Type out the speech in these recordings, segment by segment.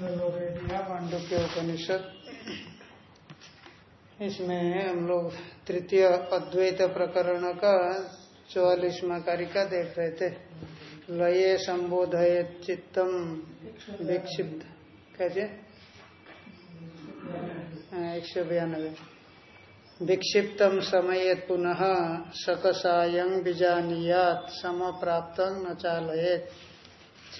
पांडुक्य उपनिषद इसमें हम लोग तृतीय अद्वैत प्रकरण का चौवालीसवा कारिका देख रहे थे लये संबोधय चित्तम विक्षिप्त कैसे एक सौ बयानबे विक्षिप्तम समय पुनः सकसायं बीजानियात सम प्राप्त न चालयेत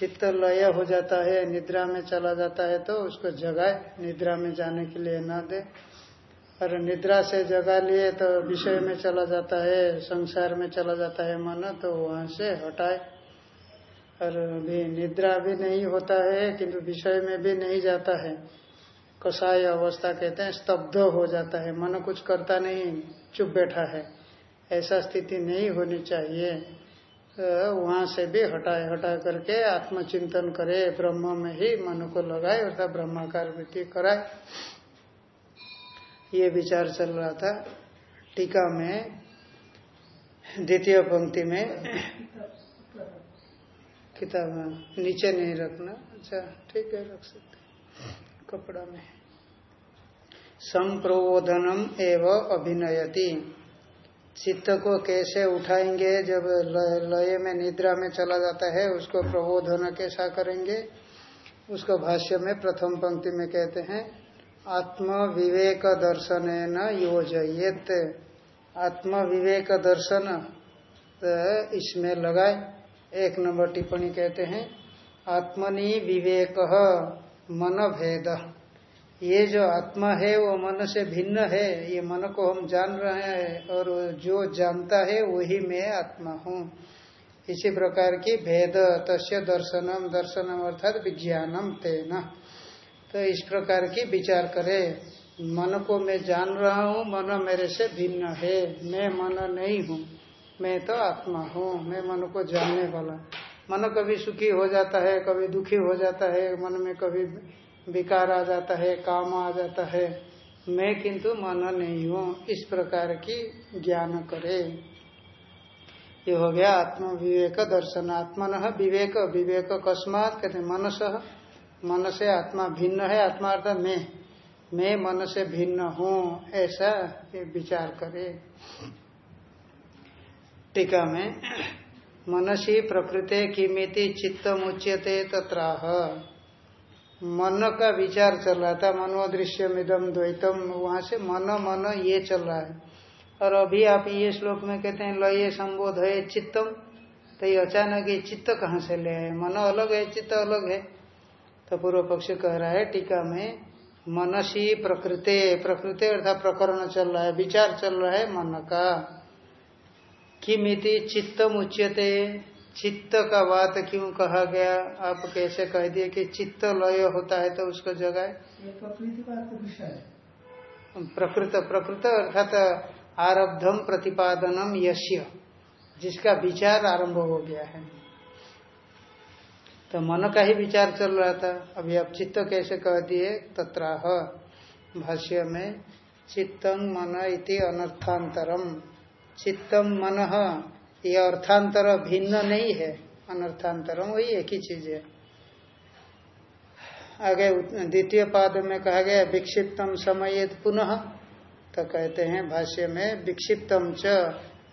चित्त लय हो जाता है, निद्रा में चला जाता है तो उसको जगाए, निद्रा में जाने के लिए ना दे। और निद्रा से जगा लिए तो विषय में चला जाता है, संसार में चला जाता है मन तो वहाँ से हटाए। और भी निद्रा भी नहीं होता है, किंतु विषय में भी नहीं जाता है। कसाय अवस्था कहते हैं, स्तब्ध हो जाता है। मन कुछ करता नहीं, चुप बैठा है। ऐसा स्थिति नहीं होनी चाहिए। वहाँ से भी हटाए हटा करके आत्मचिंतन करे, ब्रह्म में ही मन को लगाए, अर्थात ब्रह्माकार वृत्ति कराए। ये विचार चल रहा था। टीका में, द्वितीय पंक्ति में, किताब नीचे नहीं रखना। अच्छा ठीक है, रख सकते कपड़ा में। संप्रबोधनम एवं अभिनयति। चित्त को कैसे उठाएँगे? जब लय में, निद्रा में चला जाता है, उसको प्रबोधन कैसा करेंगे? उसको भाष्य में प्रथम पंक्ति में कहते हैं आत्म विवेक दर्शन न योजित आत्म विवेक दर्शन तो इसमें लगाए, एक नंबर टिप्पणी कहते हैं, आत्मनि विवेक मन भेद ये जो आत्मा है, वो मन से भिन्न है, ये मन को हम जान रहे हैं और जो जानता है, वही मैं आत्मा हूँ। इसी प्रकार की भेद, तस्य दर्शनम दर्शनम अर्थात विज्ञानम तेना। तो इस प्रकार की विचार करे। मन को मैं जान रहा हूँ, मन मेरे से भिन्न है। मैं मन नहीं हूँ, मैं तो आत्मा हूँ, मैं मन को जानने वाला। मन कभी सुखी हो जाता है, कभी दुखी हो जाता है, मन में कभी विकार आ जाता है, काम आ जाता है। मैं किंतु मन नहीं हूँ, इस प्रकार की ज्ञान करे। ये हो गया आत्म विवेक दर्शन। आत्मन विवेक विवेक अकस्मात कहते मनस मन से आत्मा भिन्न है, आत्मा अर्थात मैं। मैं मन से भिन्न हूँ, ऐसा विचार करे। टीका में, मनसी प्रकृति किमिति चित्त मुच्यते तत्राह। मन का विचार चल रहा था मनोदृश्य मिदम द्वैतम, वहाँ से मन मन ये चल रहा है। और अभी आप ये श्लोक में कहते हैं, लय संबोध है चित्तम तो ये अचानक ये चित्त कहाँ से ले आए? मन अलग है, चित्त अलग है। तो पूर्व पक्ष कह रहा है, टीका में मनसी प्रकृति प्रकृति अर्थात प्रकरण चल रहा है, विचार चल रहा है मन का। किमिति चित्तम उच्यते चित्त का बात क्यों कहा गया? आप कैसे कह दिए कि चित्त लय होता है तो उसको जगाए? प्रकृत प्रकृत अर्थात आरब्धम प्रतिपादनम यश्य जिसका विचार आरंभ हो गया है। तो मन का ही विचार चल रहा था। अभी आप चित्त कैसे कह दिए? तत्राह भाष्य में चित्तम मन इति अनर्थांतरम। चित्तम मन ये अर्थांतर भिन्न नहीं है, अनर्थांतरम, वही एक ही चीज़ है। आगे द्वितीय पाद में कहा गया विक्षिप्तम समय पुनः तो कहते हैं भाष्य में, विक्षिप्तम च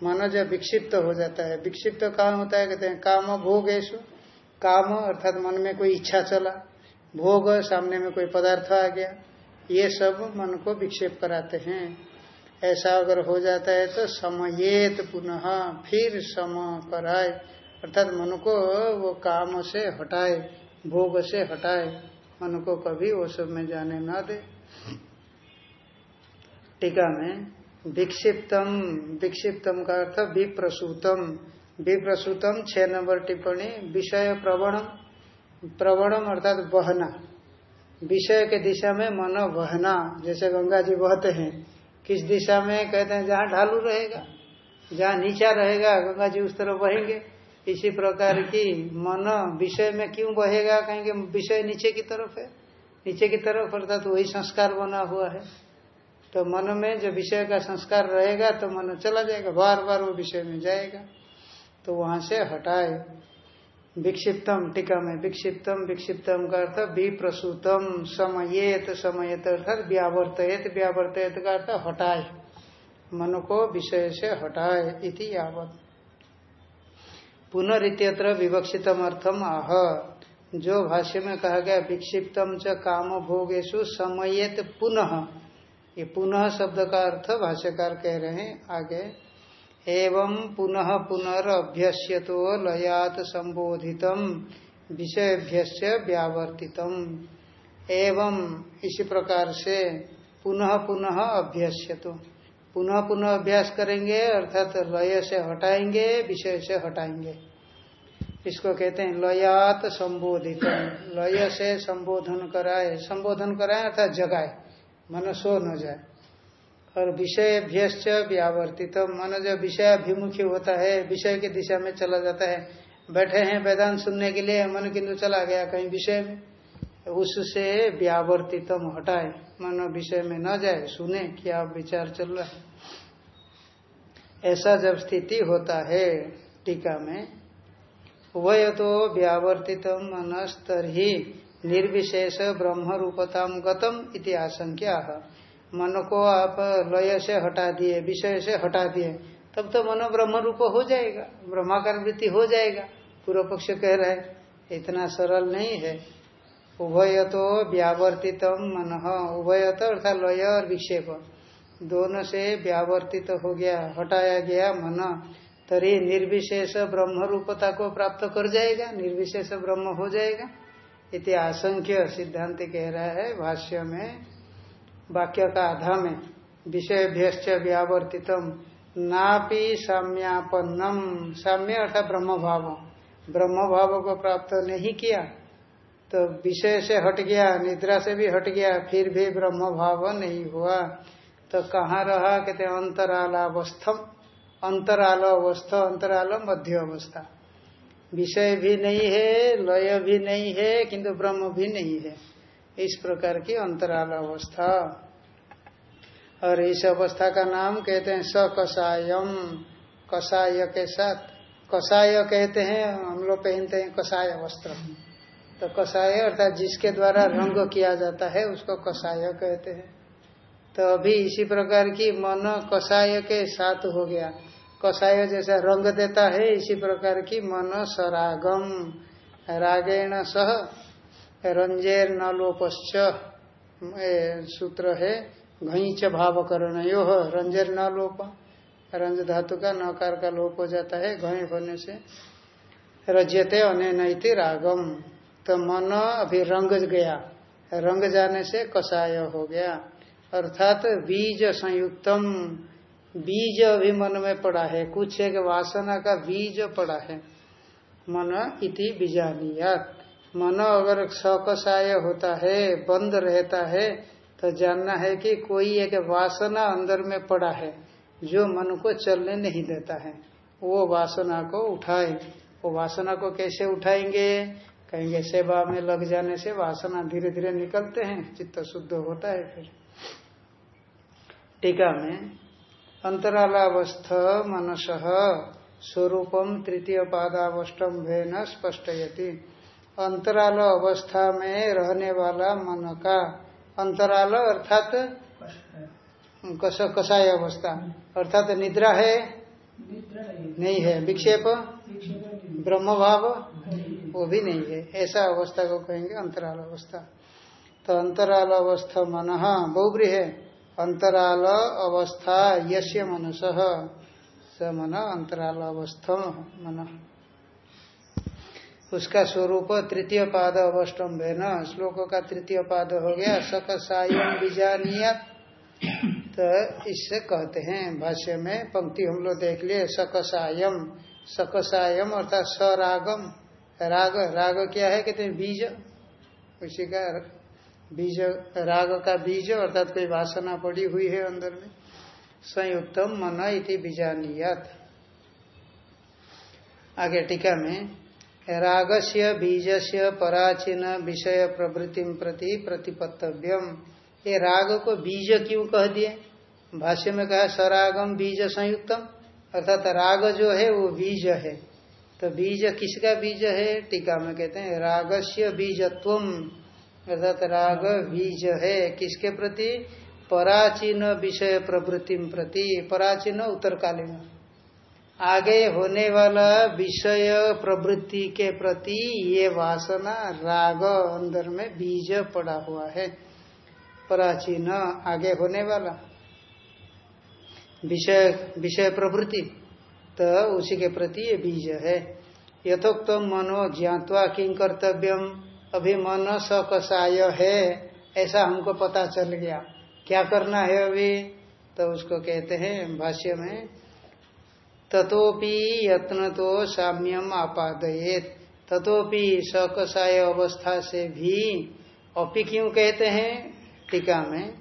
मन जब विक्षिप्त हो जाता है। विक्षिप्त कहाँ होता है? कहते हैं काम भोगेशु। काम अर्थात मन में कोई इच्छा चला, भोग, सामने में कोई पदार्थ आ गया, ये सब मन को विक्षेप कराते हैं। ऐसा अगर हो जाता है तो समयेत पुनः फिर सम कराए अर्थात मन को वो काम से हटाए, भोग से हटाए, मन को कभी वो सब में जाने ना दे। टीका में विक्षिप्तम विक्षिप्तम का अर्थ विप्रसूतम। विप्रसूतम छह नंबर टिप्पणी, विषय प्रवणम। प्रवणम अर्थात बहना विषय के दिशा में मन बहना जैसे गंगा जी बहते हैं। किस दिशा में कहते हैं, जहाँ ढालू रहेगा, जहाँ नीचा रहेगा, गंगा जी उस तरफ़ बहेंगे। इसी प्रकार की मन विषय में क्यों बहेगा? कहेंगे, विषय नीचे की तरफ़ है। नीचे की तरफ़ अर्थात तो वही संस्कार बना हुआ है। तो मन में जो विषय का संस्कार रहेगा तो मन चला जाएगा बार बार वो विषय में जाएगा। तो वहाँ से हटाए। विक्षिप्तम टीका में विक्षिप्तम विक्षिप्तम का अर्थ विप्रसूतम समयेत, समयत अर्थात व्यावर्तयत व्यावर्तयत का अर्थ हटाए। मन को विषय से हटाए इति यावत। पुनरित्यत्र विवक्षितम अर्थम आह। जो भाष्य में कहा गया विक्षिप्तम च काम भोगेशु समयेत पुनः। ये पुनः शब्द का अर्थ भाष्यकार कह रहे हैं, आगे एवं पुनः पुनरअभ्यस्य तो लयात संबोधित विषयभ्य व्यावर्तितम। एवं इसी प्रकार से पुनः पुनः अभ्यस्य तो पुनः पुनः अभ्यास करेंगे, अर्थात लय से हटाएँगे, विषय से हटाएँगे। इसको कहते हैं लयात संबोधित लय से संबोधन कराए संबोधन कराए अर्थात जगाए, मन सो न जाए। और विषय भ्यश्च व्यावर्तित मन जब विषयाभिमुखी होता है, विषय की दिशा में चला जाता है। बैठे हैं वेदांत सुनने के लिए, मन किन्तु चला गया कहीं विषय में। उससे व्यावर्तितम हटाए, मन विषय में न जाए, सुने क्या विचार चल रहा है। ऐसा जब स्थिति होता है टीका में, वह तो व्यावर्तित मनस्तर ही निर्विशेष ब्रह्म रूपता गतम इति आशंका मन को आप लय से हटा दिए, विषय से हटा दिए, तब तो मनो ब्रह्म रूप हो जाएगा ब्रह्माकार वृत्ति हो जाएगा। पूर्व पक्ष कह रहा है, इतना सरल नहीं है। उभय तो व्यावर्तित मन उभय तो अर्थात लय और विक्षेप, दोनों से व्यावर्तित हो गया, हटाया गया मन, तरी निर्विशेष ब्रह्म रूपता को प्राप्त कर जाएगा, निर्विशेष ब्रह्म हो जाएगा। इति आसंख्य सिद्धांत कह रहा है, भाष्य में वाक्य का आधा में विषय भ्यश्च व्यावर्तितम नापि साम्यापन्नम। साम्य अर्थात ब्रह्म भाव ब्रह्म भाव को प्राप्त नहीं किया तो विषय से हट गया, निद्रा से भी हट गया, फिर भी ब्रह्म भाव नहीं हुआ। तो कहाँ रहा? कहते अंतरालावस्थम। अंतराल अवस्था अंतराल मध्य अवस्था विषय भी नहीं है, लय भी नहीं है, किंतु ब्रह्म भी नहीं है। इस प्रकार की अंतराल अवस्था। और इस अवस्था का नाम कहते हैं सकसायम। कसाय के साथ, कसाय कहते हैं, हम लोग पहनते हैं कसाय वस्त्र। तो कसाय अर्थात जिसके द्वारा रंग किया जाता है, उसको कसाय कहते हैं। तो अभी इसी प्रकार की मन कसाय के साथ हो गया। कषाय जैसा रंग देता है, इसी प्रकार की मन सरागम। रागेण सह रंजेर नलोपश्च सूत्र है, घईच भाव करण यो रंजेर न लोप रंज धातु का नकार का लोप हो जाता है, घई होने से। रज्यते अनैति रागम तो मन अभी रंग गया, रंग जाने से कषाय हो गया। अर्थात बीज संयुक्तम, बीज अभी मन में पड़ा है, कुछ एक वासना का बीज पड़ा है। मन इति बीजानियात। मन अगर सकसाय होता है, बंद रहता है तो जानना है कि कोई एक वासना अंदर में पड़ा है, जो मन को चलने नहीं देता है। वो वासना को उठाए। वो वासना को कैसे उठाएँगे? कहेंगे, सेवा में लग जाने से वासना धीरे धीरे निकलते हैं, चित्त शुद्ध होता है फिर। टीका में, अंतरालावस्थ मनस स्वरूपम तृतीय पादावष्टम्भेन स्पष्टयति। अंतराल अवस्था में रहने वाला मन का। अंतराल अर्थात कस, कसाय अवस्था। अर्थात निद्रा है? नहीं है। विक्षेप? ब्रह्म भाव वो भी नहीं है। ऐसा अवस्था को कहेंगे अंतराल अवस्था। तो अंतराल अवस्था मन बहुब्री है। अंतराल अवस्था यश्य मनस। स मन अंतराल अवस्थ मन। उसका स्वरूप तृतीय पाद अवस्टम्भ है न श्लोक का तृतीय पाद हो गया। सकसायम बीजानिया तो इससे कहते हैं, भाष्य में पंक्ति हम लोग देख लिए सकसायम सकसायम अर्थात सरागम। राग राग क्या है? कहते हैं बीज। उसी का बीज, राग का बीज अर्थात कोई वासना पड़ी हुई है अंदर में। संयुक्तम मन इति बीजानियात। आगे टीका में राग से बीज से पराचीन, विषय प्रवृत्ति प्रति प्रतिपत्तव्यम। ये राग को बीज क्यों कह दिए? भाष्य में कहा, सरागम बीज संयुक्तम। अर्थात राग जो है, वो बीज है। तो बीज किसका बीज है? टीका में कहते हैं, रागस्य बीजत्व अर्थात राग बीज है, किसके प्रति? पराचीन विषय प्रवृत्ति प्रति। पराचीन उत्तरकालीन। आगे होने वाला विषय प्रवृत्ति के प्रति ये वासना राग अंदर में बीज पड़ा हुआ है। प्राचीन आगे होने वाला विषय विषय प्रवृत्ति तो उसी के प्रति ये बीज है। यथोक्त मनो ज्ञातवा किं कर्तव्यम अभी मन सकसाय है। ऐसा हमको पता चल गया। क्या करना है अभी? तो उसको कहते हैं, भाष्य में तथोपि यत्न तो साम्यम आपादयेत। तथोपि सकसाय अवस्था से भी अपि क्यों कहते हैं? टीका में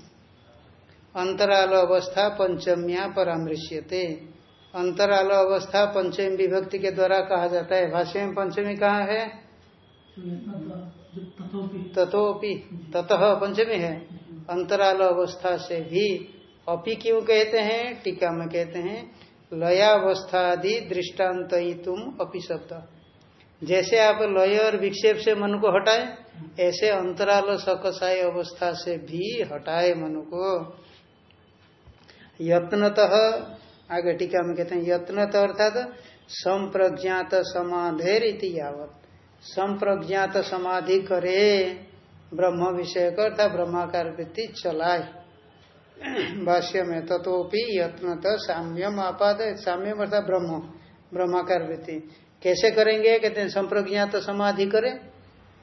अंतराल अवस्था पंचम्या परामृश्यते। अंतराल अवस्था पंचमी विभक्ति के द्वारा कहा जाता है। भाष्य में पंचमी कहाँ है? तथोपि ततः पंचमी है। अंतराल अवस्था से भी अपि क्यों कहते हैं? टीका में कहते हैं लयावस्थादि दृष्टांत तुम अपि शब्द। जैसे आप लय और विक्षेप से मन को हटाए, ऐसे अंतराल सकसाय अवस्था से भी हटाए मन को। यत्नतः, आगे टीका में कहते हैं, यत्नत अर्थात संप्रज्ञात समाधेर यावत। संप्रज्ञात समाधि करे, ब्रह्म विषय का अर्थात ब्रह्माकार वृत्ति चलाए। भाष्य में तथोपि यत्नत साम्यम आपाद साम्यम अर्थात ब्रह्म ब्रह्माकार वृत्ति कैसे करेंगे? कहते हैं, संप्रज्ञात समाधि करें।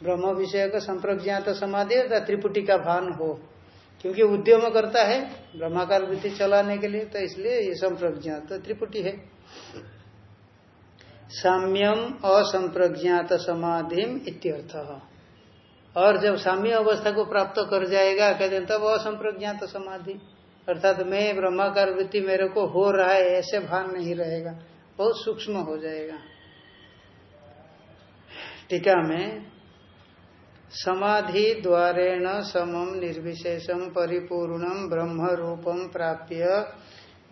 ब्रह्म विषय का संप्रज्ञात समाधि अर्थात त्रिपुटी का भान हो। क्योंकि उद्यम करता है ब्रह्माकार वृत्ति चलाने के लिए तो इसलिए ये संप्रज्ञात त्रिपुटी है। साम्यम असंप्रज्ञात समाधि इत्यर्थ। और जब साम्य अवस्था को प्राप्त कर जाएगा, कहते हैं, तब असंप्रज्ञात समाधि। अर्थात मैं ब्रह्माकार वृत्ति मेरे को हो रहा है, ऐसे भान नहीं रहेगा। बहुत सूक्ष्म हो जाएगा। टीका में समाधि द्वारेण समम निर्विशेषम परिपूर्णम ब्रह्म रूपम प्राप्य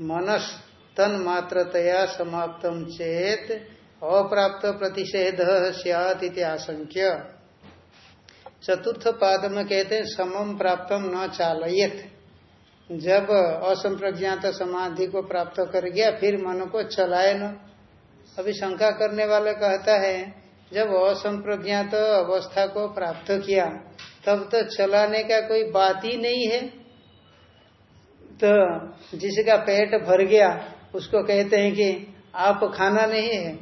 मनस तन्मात्रतया समाप्त चेत अप्राप्त प्रतिषेध सियात आशंक्य। चतुर्थ पाद में कहते हैं, समम प्राप्तम न चालयत। जब असंप्रज्ञात समाधि को प्राप्त कर गया, फिर मन को चलाए न अभी शंका करने वाले कहता है, जब असंप्रज्ञात अवस्था को प्राप्त किया, तब तो चलाने का कोई बात ही नहीं है। तो जिसका पेट भर गया, उसको कहते हैं कि आप खाना नहीं है।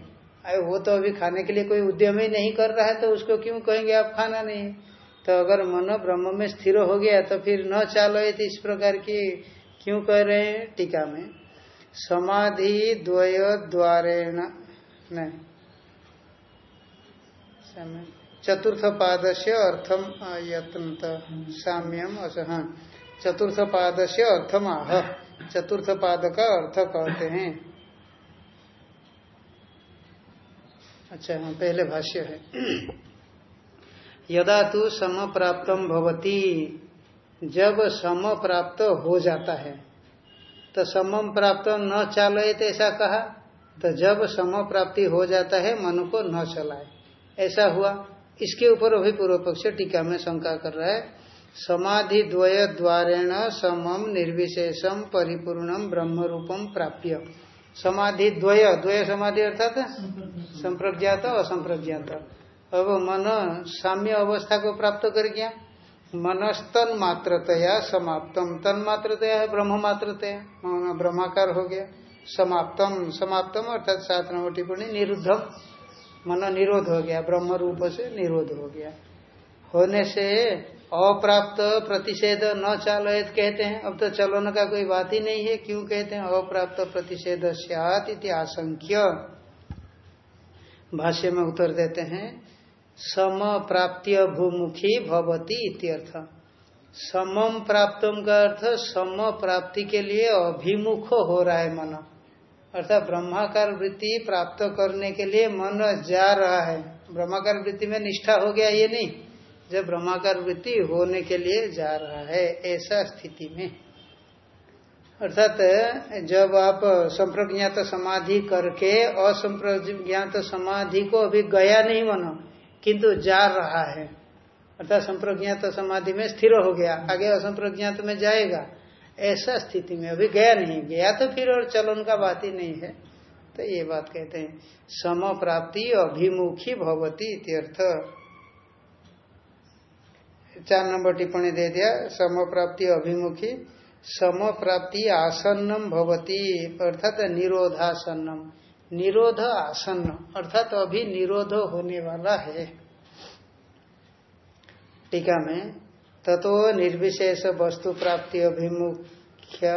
अरे वो तो अभी खाने के लिए कोई उद्यम ही नहीं कर रहा है तो उसको क्यों कहेंगे आप खाना नहीं है? तो अगर मन ब्रह्म में स्थिर हो गया तो फिर न चालो तो इस प्रकार की क्यों कह रहे हैं? टीका में। समाधि द्वय द्वारेण नहीं चतुर्थ पाद से अर्थम यत्नत साम्यम हाँ चतुर्थ पाद से अर्थम आह। चतुर्थ पाद का अर्थ कहते हैं। अच्छा हाँ पहले भाष्य है। यदा तू सम प्राप्त भवती जब सम प्राप्त हो जाता है। तो समम प्राप्त न चालये ऐसा कहा तो जब सम प्राप्ति हो जाता है मन को न चलाए। ऐसा हुआ। इसके ऊपर अभी पूर्व पक्ष टीका में शंका कर रहा है। समाधि द्वय द्वारेण समम निर्विशेषम परिपूर्णम ब्रह्म रूपम प्राप्य। समाधि द्वय द्वय समाधि अर्थात? संप्रज्ञात असंप्रज्ञात। अब मन साम्य अवस्था को प्राप्त कर गया मनस्तन मात्रतया समाप्तम। तन मात्रतया है, ब्रह्म मात्रतया। ब्रह्माकार हो गया। समाप्तम समाप्तम, अर्थात सात नंबर टिप्पणी, निरुद्धम। मन निरोध हो गया, ब्रह्म रूप से निरोध हो गया। होने से अप्राप्त प्रतिषेध न चालयत कहते हैं। अब तो चलन का कोई बात ही नहीं है, क्यों कहते हैं? अप्राप्त प्रतिषेध सियात इति आशंक्य। भाष्य में उत्तर देते हैं सम प्राप्त्य भूमुखी भवती इत्यर्थ। समम प्राप्तम का अर्थ सम प्राप्ति के लिए अभिमुख हो रहा है मन। अर्थात ब्रह्माकार वृत्ति प्राप्त करने के लिए मन जा रहा है। ब्रह्माकार वृत्ति में निष्ठा हो गया ये नहीं। जब ब्रह्माकार वृत्ति होने के लिए जा रहा है ऐसा स्थिति में। अर्थात जब आप संप्रज्ञात समाधि करके असंप्रज्ञात समाधि को अभी गया नहीं मनो किंतु जा रहा है। अर्थात संप्रज्ञात समाधि में स्थिर हो गया। आगे असंप्रज्ञात में जाएगा। ऐसा स्थिति में अभी गया नहीं। गया तो फिर और चलन का बात ही नहीं है। तो ये बात कहते हैं सम प्राप्ति अभिमुखी भवती इत्यर्थ। चार नंबर टिप्पणी दे दिया सम प्राप्ति अभिमुखी सम प्राप्ति आसन्नम भवती। अर्थात निरोधासन्नम। निरोध आसन्न अर्थात तो अभी निरोध होने वाला है। टीका में, ततो निर्विशेष वस्तु प्राप्ति अभिमुख्या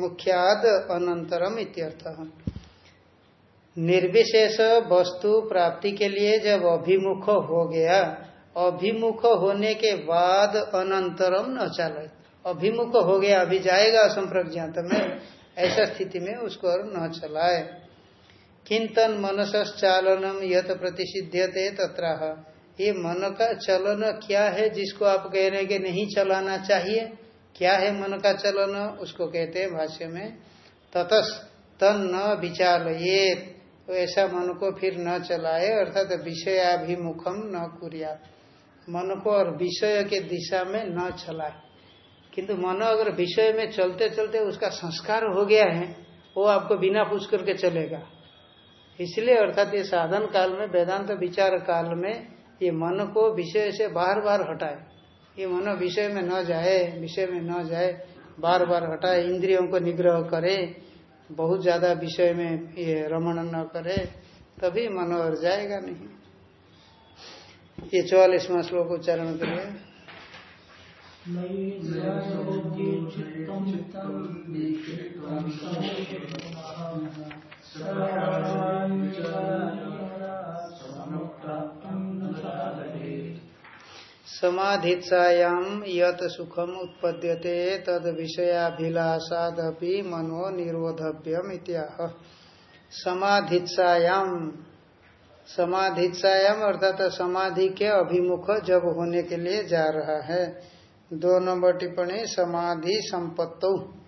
मुख्याद अनंतरम इत्यर्थ। निर्विशेष वस्तु प्राप्ति के लिए जब अभिमुख हो गया, अभिमुख होने के बाद अनंतरम न चले अभिमुख हो गया, अभी जाएगा असंप्रज्ञात में, ऐसा स्थिति में उसको न चलाए। किंतन मनसचालनम यत प्रतिषिध्यते तथा ये मन का चलन क्या है जिसको आप कह रहे हैं कि नहीं चलाना चाहिए? क्या है मन का चलन? उसको कहते हैं भाष्य में ततस तन न विचार ये तो ऐसा मन को फिर न चलाए, अर्थात विषयाभिमुखम न कुरिया। मन को और विषय के दिशा में न चलाए। किंतु मन अगर विषय में चलते चलते उसका संस्कार हो गया है, वो आपको बिना पूछ करके चलेगा। इसलिए अर्थात ये साधन काल में, वेदांत विचार काल में ये मन को विषय से बार बार हटाए। ये मन विषय में न जाए, विषय में न जाए, बार बार हटाए, इंद्रियों को निग्रह करे, बहुत ज़्यादा विषय में ये रमण न करे, तभी मन और जाएगा नहीं। ये चौवालीसवा श्लोक उच्चारण करिए। समाधित्सायाम यत सुखम उत्पद्यते तद विषयाभिलाषादपि मनो निरोधव्यम इत्याह समाधित्सायाम अर्थात समाधि के अभिमुख जब होने के लिए जा रहा है। दो नंबर टिप्पणी, समाधि संपत्तो।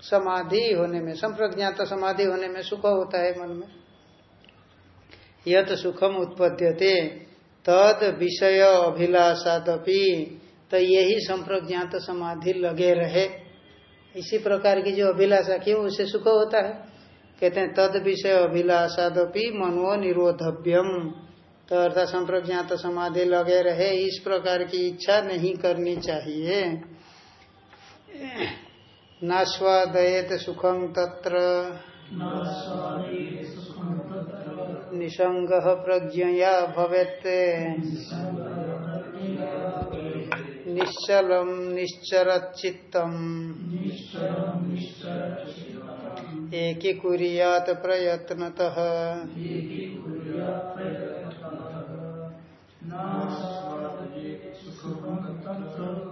समाधि होने में संप्रज्ञात समाधि होने में सुख होता है मन में। यत सुखम उत्पद्यते, तद विषय अभिलाषादपि तो यही संप्रज्ञात समाधि लगे रहे। इसी प्रकार की जो अभिलाषा की, उसे सुख होता है। कहते हैं, तद विषय अभिलाषादपि मनो निरोधव्यम। तो अर्थात संप्रज्ञात समाधि लगे रहे, इस प्रकार की इच्छा नहीं करनी चाहिए। नास्वादयत सुखम तत्र। निसंग प्रज्ञया भवेत्। निश्चल निश्चरचित्तम एकीकुर्यात प्रयत्नतः। नास्वादयेत सुखम तत्र।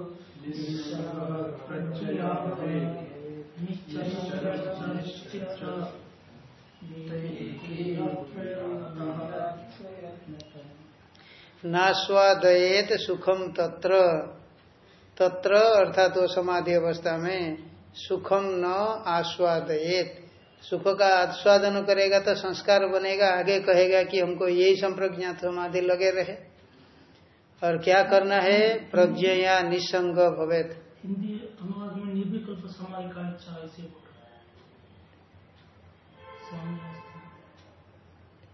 तत्र। अर्थात वो समाधि अवस्था में सुखम न आस्वादयेत। सुख का आस्वादन करेगा तो संस्कार बनेगा आगे कहेगा कि हमको यही संप्रज्ञात समाधि लगे रहे। और क्या करना है? प्रज्ञया निसंग भवेत हिंदी अनुवाद में निर्विकल्प इच्छा ऐसे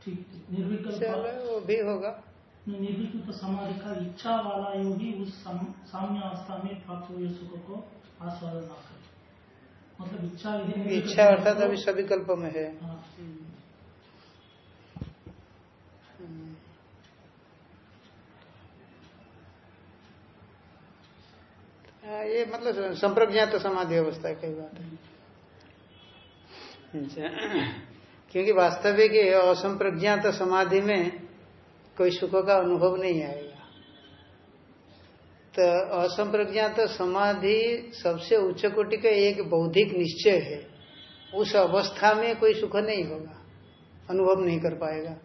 ठीक निर्विकल्प वो भी होगा। निर्विकल्प समाधि का इच्छा वाला योगी उस साम्य अवस्था में प्राप्त हुए सुख को आस्वादन ना करे। मतलब इच्छा इच्छा अर्थात अभी सभी कल्प में है हाँ। ये मतलब संप्रज्ञात समाधि अवस्था की बात है। अच्छा। क्योंकि वास्तविक असंप्रज्ञात समाधि में कोई सुख का अनुभव नहीं आएगा। तो असंप्रज्ञात समाधि सबसे उच्च कोटि का एक बौद्धिक निश्चय है। उस अवस्था में कोई सुख नहीं होगा, अनुभव नहीं कर पाएगा।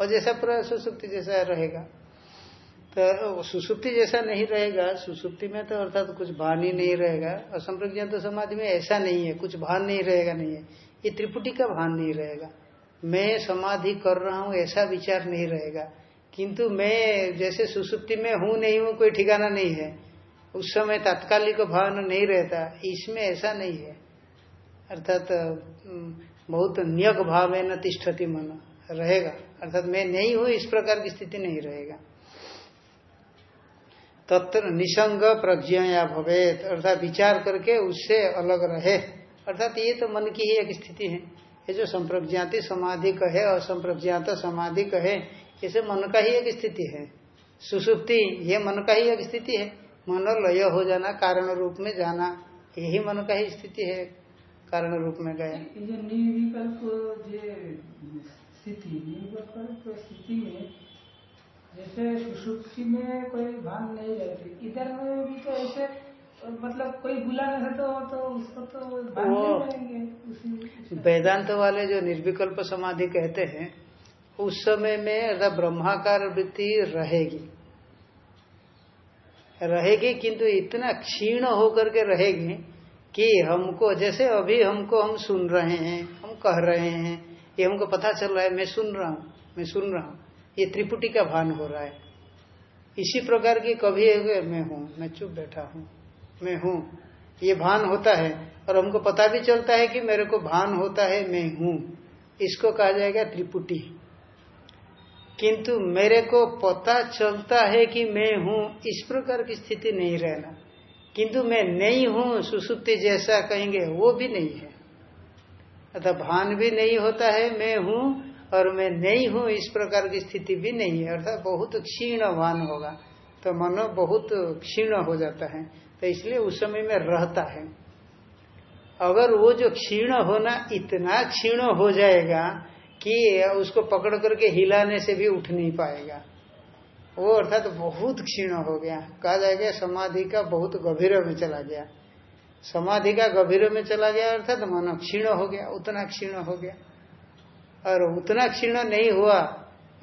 और जैसा पूरा सुसुप्ति जैसा रहेगा। तो सुसुप्ति जैसा नहीं रहेगा। सुसुप्ति में तो अर्थात तो कुछ भान ही नहीं रहेगा। असंप्रज्ञात तो समाधि में ऐसा नहीं है। कुछ भान नहीं रहेगा, नहीं है। ये त्रिपुटी का भान नहीं रहेगा। मैं समाधि कर रहा हूँ, ऐसा विचार नहीं रहेगा। किंतु मैं जैसे सुसुप्ति में हूँ, नहीं हूँ, कोई ठिकाना नहीं है। उस समय तात्कालिक भावना नहीं रहता। इसमें ऐसा नहीं है। अर्थात बहुत न्यक भाव है न तिष्ठती मन। रहेगा। अर्थात मैं नहीं हूँ, इस प्रकार की स्थिति नहीं रहेगा। तत्र निसंग प्रज्ञा भवेत। अर्थात विचार करके उससे अलग रहे। अर्थात ये तो मन की ही एक स्थिति है। ये जो संप्रज्ञाति समाधि कहे और संप्रज्ञात समाधि कहे इसे मन का ही एक स्थिति है। सुसुप्ति, ये मन का ही एक स्थिति है। मन लय हो जाना, कारण रूप में जाना, यही मन का ही स्थिति है, कारण रूप में गए स्थिति में जैसे सुसुप्ति में कोई भान नहीं रहती। इधर में भी तो ऐसे मतलब कोई बुला नहीं तो तो उसको तो नहीं वेदांत वाले जो निर्विकल्प समाधि कहते हैं उस समय में ब्रह्माकार वृत्ति रहेगी रहेगी किंतु इतना क्षीण होकर के रहेगी कि हमको जैसे अभी हमको हम सुन रहे हैं हम कह रहे हैं ये हमको पता चल रहा है मैं सुन रहा हूँ मैं सुन रहा हूँ। ये त्रिपुटी का भान हो रहा है। इसी प्रकार की कभी मैं हूँ, मैं चुप बैठा हूँ, मैं हूँ। ये भान होता है और हमको पता भी चलता है कि मेरे को भान होता है, मैं हूँ। इसको कहा जाएगा त्रिपुटी। किंतु मेरे को पता चलता है कि मैं हूँ, इस प्रकार की स्थिति नहीं रहना। किंतु मैं नहीं हूँ, सुसुप्ति जैसा कहेंगे, वो भी नहीं है। अतः भान भी नहीं होता है, मैं हूँ और मैं नहीं हूँ, इस प्रकार की स्थिति भी नहीं है। अर्थात बहुत क्षीण भान होगा तो मनो बहुत क्षीण हो जाता है। तो इसलिए उस समय में रहता है। अगर वो जो क्षीण होना इतना क्षीण हो जाएगा कि उसको पकड़ करके हिलाने से भी उठ नहीं पाएगा, वो अर्थात तो बहुत क्षीण हो गया। कहा जाएगा समाधि का बहुत गभीर में चला गया। समाधि का गभीर में चला गया, अर्थात तो मन क्षीण हो गया, उतना क्षीण हो गया। और उतना क्षीण नहीं हुआ,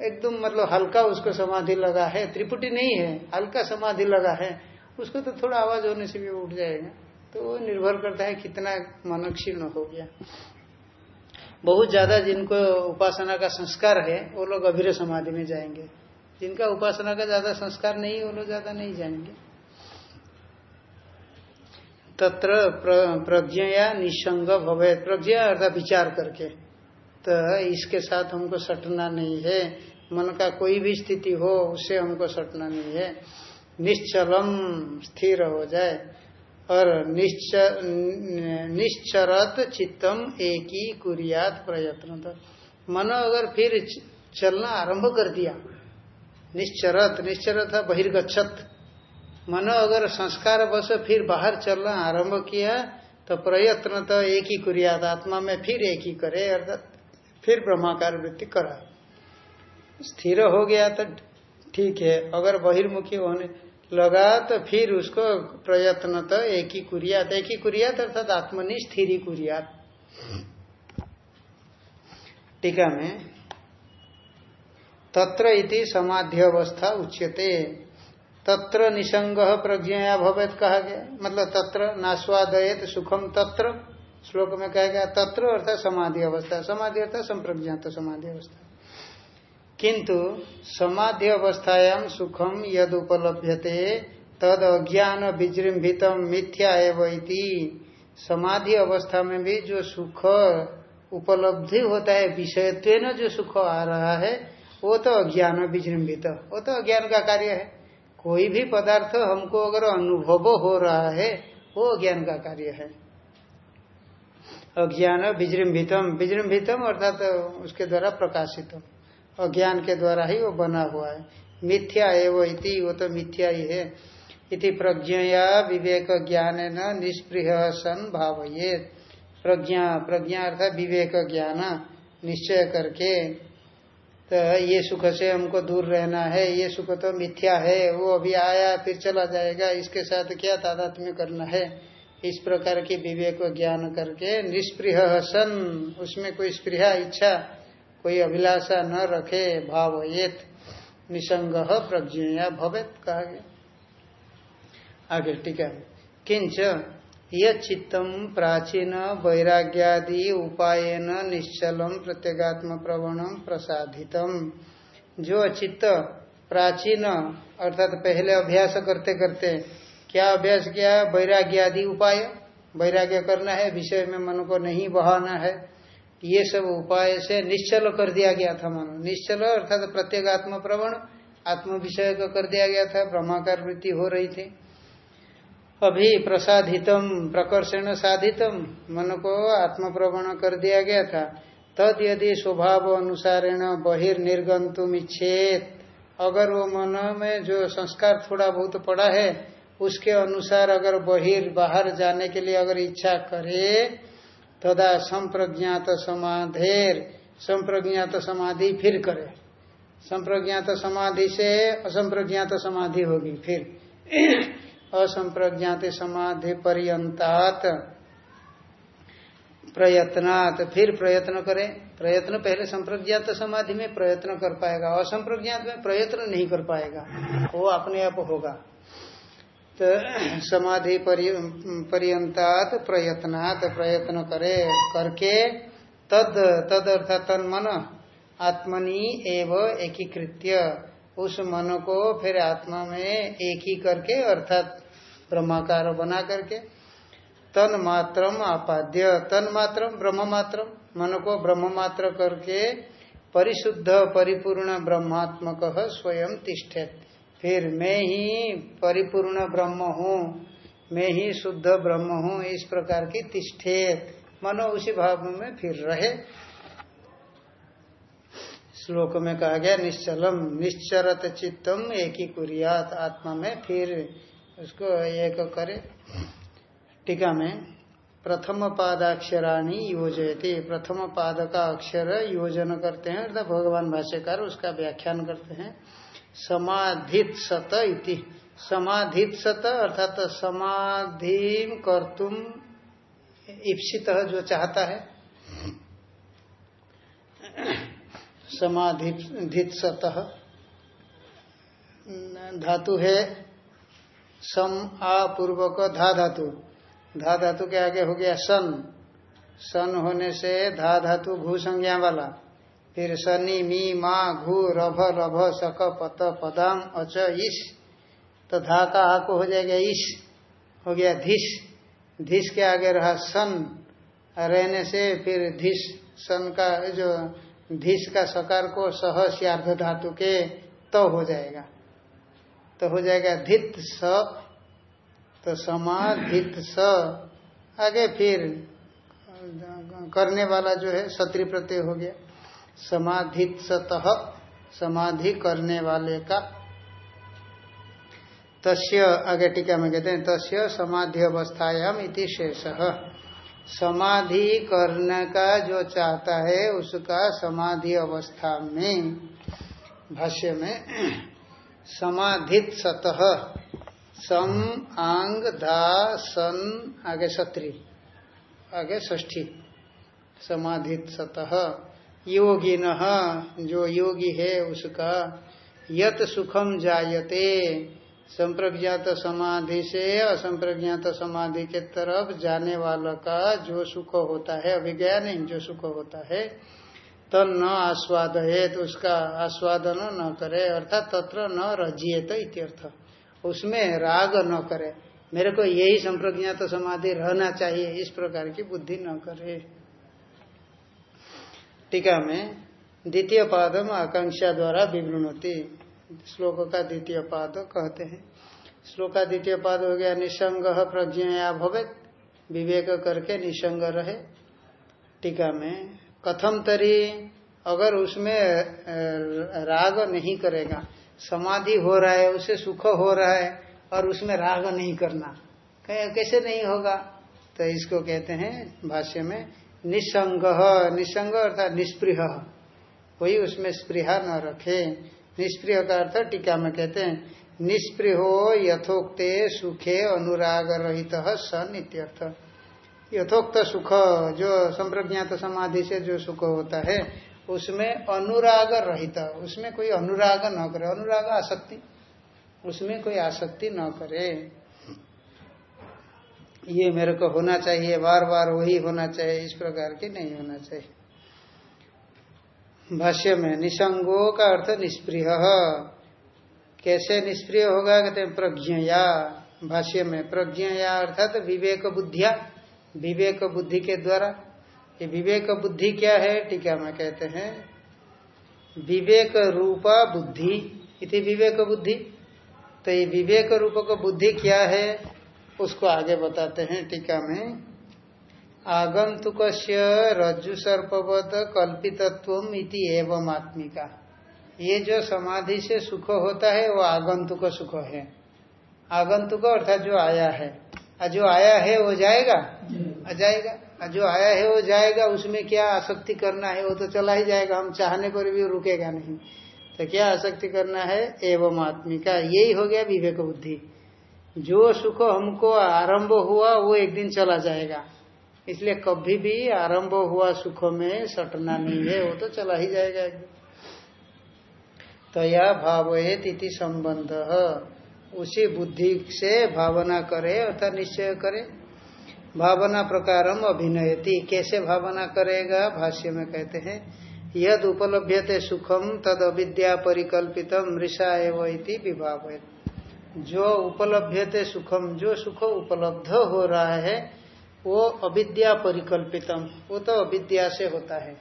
एकदम मतलब हल्का उसको समाधि लगा है, त्रिपुटी नहीं है, हल्का समाधि लगा है, उसको तो थोड़ा आवाज़ होने से भी उठ जाएगा। तो वो निर्भर करता है कितना मन क्षीण हो गया। बहुत ज़्यादा जिनको उपासना का संस्कार है, वो लोग अभिर समाधि में जाएँगे। जिनका उपासना का ज़्यादा संस्कार नहीं वो लोग ज़्यादा नहीं जाएँगे। तत्र प्रज्ञा निसंग भवे प्रज्ञा अर्थात विचार करके। तो इसके साथ हमको सटना नहीं है। मन का कोई भी स्थिति हो, उससे हमको सटना नहीं है। निश्चलम स्थिर हो जाए। और निश्चरत चित्तम एक ही कुरियात प्रयत्न मन अगर फिर चलना आरंभ कर दिया, निश्चरत निश्चरत बहिर्गछत मन अगर संस्कार बस फिर बाहर चलना आरंभ किया तो प्रयत्न तो एक ही कुरियात, आत्मा में फिर एक ही करे, अर्थात फिर ब्रह्माकार वृत्ति करा। स्थिर हो गया तो ठीक है। अगर बहिर्मुखी होने लगा तो फिर उसको प्रयत्न तो एक ही कुरियात, एक ही कुरियात अर्थात आत्मनि स्थिरी कुरियात। टीका में। तत्र इति समाधि अवस्था उच्यते। तत्र निसंग प्रज्ञा भवेत कहा गया। मतलब तत्र नास्वादयत सुखम तत्र। श्लोक में कहा गया, तत्र अर्थात समाधि अवस्था, समाधि अर्थात संप्रज्ञात समाधि अवस्था। किंतु समाधि अवस्थायाम सुखम यद उपलभ्यते तद अज्ञान विजृंभित मिथ्या एवं समाधि अवस्था में भी जो सुख उपलब्धि होता है, विषयत्व जो सुख आ रहा है, वो तो अज्ञान विजृंभित। वो तो अज्ञान का कार्य है। कोई भी पदार्थ हमको अगर अनुभव हो रहा है, वो अज्ञान का कार्य है। अज्ञान विजृंभितम विजृंभितम अर्थात तो उसके द्वारा प्रकाशित अज्ञान के द्वारा ही वो बना हुआ है। मिथ्या एवं इति, वो तो मिथ्या ही है। इति प्रज्ञया विवेक ज्ञान न निष्पृह सन भाव ये प्रज्ञा प्रज्ञा अर्थात विवेक ज्ञान, निश्चय करके। तो ये सुख से हमको दूर रहना है, ये सुख तो मिथ्या है, वो अभी आया फिर चला जाएगा, इसके साथ क्या तादात्म्य करना है? इस प्रकार की विवेक को ज्ञान करके निष्पृह सन, उसमें कोई स्पृहा इच्छा, कोई अभिलाषा न रखे भाव ये निसंग प्रज्ञया भवेत, कहा गया। आगे टीका किंच यह चित्तम प्राचीन वैराग्यादि उपायन निश्चलम प्रत्येगात्म प्रवणम प्रसादितम जो चित्त प्राचीन, अर्थात पहले अभ्यास करते करते क्या अभ्यास किया है? वैराग्य आदि उपाय। वैराग्य करना है, विषय में मन को नहीं बहाना है। ये सब उपाय से निश्चल कर दिया गया था मन। निश्चल अर्थात प्रत्येक आत्म प्रवण आत्म विषय को कर दिया गया था, ब्रह्माकार वृत्ति हो रही थी। अभी प्रसादितम प्रकर्षण साधितम, मन को आत्म प्रवण कर दिया गया था। तद यदि स्वभाव अनुसारेण बहिर्निर्गंतुम इच्छेत अगर वो मन में जो संस्कार थोड़ा बहुत पड़ा है उसके अनुसार अगर बहिर बाहर जाने के लिए अगर इच्छा करे, तदा संप्रज्ञात समाधेर, संप्रज्ञात समाधि फिर करे। संप्रज्ञात समाधि से असंप्रज्ञात समाधि होगी फिर। असंप्रज्ञात समाधि पर्यंतात प्रयत्नात, फिर प्रयत्न करें। प्रयत्न पहले संप्रज्ञात समाधि में प्रयत्न कर पाएगा। असंप्रज्ञात में प्रयत्न नहीं कर पाएगा। वो अपने आप होगा। तो समाधि पर्यंतात प्रयत्नात प्रयत्न करे, करके तद तद अर्थात तन मन, आत्मनि एव एकीकृत्य, उस मन को फिर आत्मा में एक ही करके, अर्थात ब्रह्माकार बना करके, तन मात्रम आपाद्य, तन मात्रम ब्रह्म मात्रम, मन को ब्रह्म मात्र करके, परिशुद्ध, परिपूर्ण ब्रह्मात्मक स्वयं तिष्ठित। फिर मैं ही परिपूर्ण ब्रह्म हूँ। मैं ही शुद्ध ब्रह्म हूँ। इस प्रकार की तिष्ठे मनो उसी भाव में फिर रहे। श्लोक में कहा गया, निश्चलम, निश्चरत चित्तम एक ही कुरियात आत्मा में फिर उसको एक करे। टीका में प्रथम पादाक्षराणी योजयती। प्रथम पाद का अक्षर योजन करते हैं, अर्थात भगवान भाष्यकार उसका व्याख्यान करते हैं। समाधित सत इति। समाधित सत अर्थात समाधि कर्तुम ईप्सित जो चाहता है। समाधित सत धातु है सम आ पूर्वक धा धातु। धा धातु के आगे हो गया सन। सन होने से धा धातु भू संज्ञा वाला। फिर सनी मी, मा, घू, रभ रभ, सक, पत, पदाम, अच ईश तो धा का आ को हो जाएगा ईश हो गया धिश। धिश के आगे रहा सन। रहने से फिर धिश। सन का जो धिश का सकार को सह श्यार्ध धातु के तो हो जाएगा। तो हो जाएगा धित स तो समाधित स, आगे फिर करने वाला जो है सत्री प्रत्यय हो गया। समाधित सतह समाधि करने वाले का। तस्य, आगे टीका में कहते हैं, तस्य समाधि अवस्थायाम इति शेष। समाधि करने का जो चाहता है, उसका समाधि अवस्था में, भाष्य में, समाधित सतह सम आंग, धा, सन, आगे सत्री, आगे ष्ठी समाधित सतह। योगी न जो योगी है उसका, यत सुखम जायते, संप्रज्ञात समाधि से असंप्रज्ञात समाधि के तरफ़ जाने वाला का जो सुख होता है अभिज्ञा नहीं जो सुख होता है तो न आस्वाद है तो उसका आस्वादन न करे, अर्थात तत्र न रजियत इत्यर्थ। उसमें राग न करे। मेरे को यही संप्रज्ञात समाधि रहना चाहिए, इस प्रकार की बुद्धि न करे। टीका में द्वितीय पादम आकांक्षा द्वारा विवृणती। श्लोक का द्वितीय पाद कहते हैं। श्लोक का द्वितीय पाद हो गया, निसंग प्रज्ञा भवे विवेक करके निसंग रहे। टीका में कथम तरी, अगर उसमें राग नहीं करेगा समाधि हो रहा है, उसे सुख हो रहा है और उसमें राग नहीं करना। कैसे नहीं होगा? तो इसको कहते हैं भाष्य में निसंग निसंग अर्थात निष्प्रिय। कोई उसमें स्पृहा न रखे। निष्प्रिय का अर्थ टीका में कहते हैं, निष्प्रियो यथोक्ते सुखे अनुराग रहित सन इत्यर्थ यथोक्त सुख, जो संप्रज्ञात समाधि से जो सुख होता है उसमें अनुराग रहित, उसमें कोई अनुराग न करे। अनुराग आसक्ति, उसमें कोई आसक्ति न करे। ये मेरे को होना चाहिए बार बार वही होना चाहिए, इस प्रकार की नहीं होना चाहिए। भाष्य में, निसंगो का अर्थ निष्प्रिय। कैसे निष्प्रिय होगा, कहते हैं, प्रज्ञया। भाष्य में, प्रज्ञया अर्थात विवेक बुद्धिया, विवेक बुद्धि के द्वारा ये विवेक बुद्धि क्या है? टीका में कहते हैं, विवेक रूपा बुद्धि। इति विवेक बुद्धि। तो ये विवेक रूप का बुद्धि क्या है, उसको आगे बताते हैं टीका में आगंतुक रज्जु सर्पवत कल्पितत्व इति एवं आत्मिका। ये जो समाधि से सुख होता है, वो आगंतुक सुख है। आगंतुक अर्थात जो आया है। जो आया है, वो जाएगा? आ जाएगा। जो आया है वो जाएगा, उसमें क्या आसक्ति करना है वो तो चला ही जाएगा। हम चाहने पर भी रुकेगा नहीं। तो क्या आसक्ति करना है? एवं आत्मिका। यही हो गया विवेक बुद्धि। जो सुख हमको आरंभ हुआ, वो एक दिन चला जाएगा। इसलिए कभी भी आरंभ हुआ सुख में सटना नहीं है, वो तो चला ही जाएगा तया भाव तिथि संबंध। उसी बुद्धि से भावना करे, अर्थात निश्चय करे। भावना प्रकारम अभिनयति। कैसे भावना करेगा? भाष्य में कहते हैं, यद उपलभ्यते सुखम तद अविद्या परिकल्पित मृषा एवं विभाव जो उपलभ्यते सुखम, जो सुख उपलब्ध हो रहा है, वो अविद्या परिकल्पितम, वो तो अविद्या से होता है।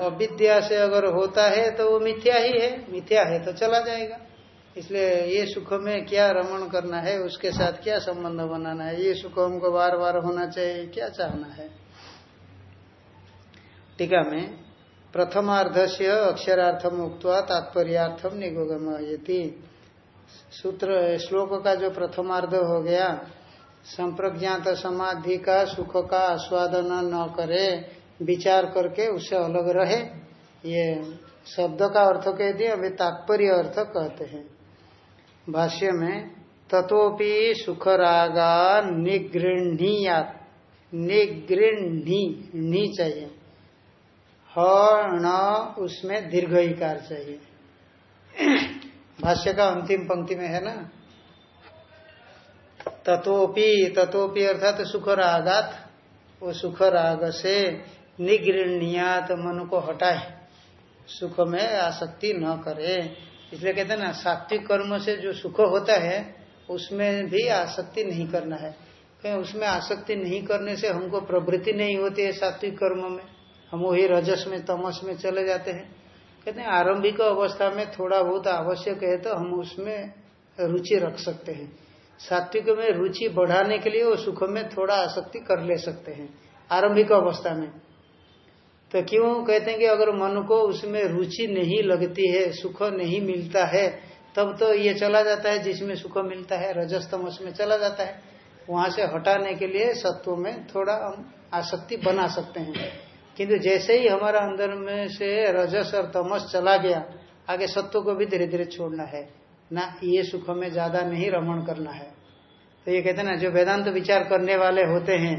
अविद्या से अगर होता है तो वो मिथ्या ही है। मिथ्या है तो चला जाएगा। इसलिए ये सुख में क्या रमण करना है, उसके साथ क्या संबंध बनाना है? ये सुख हमको बार बार होना चाहिए, क्या चाहना है? टीका में प्रथमार्ध से अक्षरार्थम उक्त तात्पर्याथम निगोगम ये सूत्र, श्लोक का जो प्रथमार्ध हो गया, संप्रज्ञात समाधि का, सुख का आस्वादन न करे, विचार करके उससे अलग रहे। ये शब्द का अर्थ कह दिए अभी तात्पर्य अर्थ कहते हैं। भाष्य में तथोपि सुखरागा निगृहणीया, निगृहणी चाहिए। ह न उसमें दीर्घ चाहिए। भाष्य का अंतिम पंक्ति में है ना? तथोपि तथोपि अर्थात सुख रागात वो सुख राग से निगृहणियात मन को हटाए। सुख में आसक्ति न करे। इसलिए कहते हैं ना, सात्विक कर्म से जो सुख होता है, उसमें भी आसक्ति नहीं करना है। कहीं उसमें आसक्ति नहीं करने से हमको प्रवृत्ति नहीं होती है सात्विक कर्म में। हम वही रजस में, तमस में चले जाते हैं। कहते हैं, आरंभिक अवस्था में थोड़ा बहुत आवश्यक है तो हम उसमें रुचि रख सकते हैं। सात्विक में रुचि बढ़ाने के लिए वो सुख में थोड़ा आसक्ति कर ले सकते हैं, आरंभिक अवस्था में। तो क्यों कहते हैं कि अगर मन को उसमें रुचि नहीं लगती है, सुख नहीं मिलता है, तब तो ये चला जाता है जिसमें सुख मिलता है, रजस्तम उसमें चला जाता है। वहाँ से हटाने के लिए सत्व में थोड़ा हम आसक्ति बना सकते हैं। किंतु जैसे ही हमारा अंदर में से रजस और तमस चला गया, आगे सत्व को भी धीरे धीरे छोड़ना है। ना ये सुख में ज़्यादा नहीं रमण करना है। तो ये कहते हैं ना, जो वेदांत विचार करने वाले होते हैं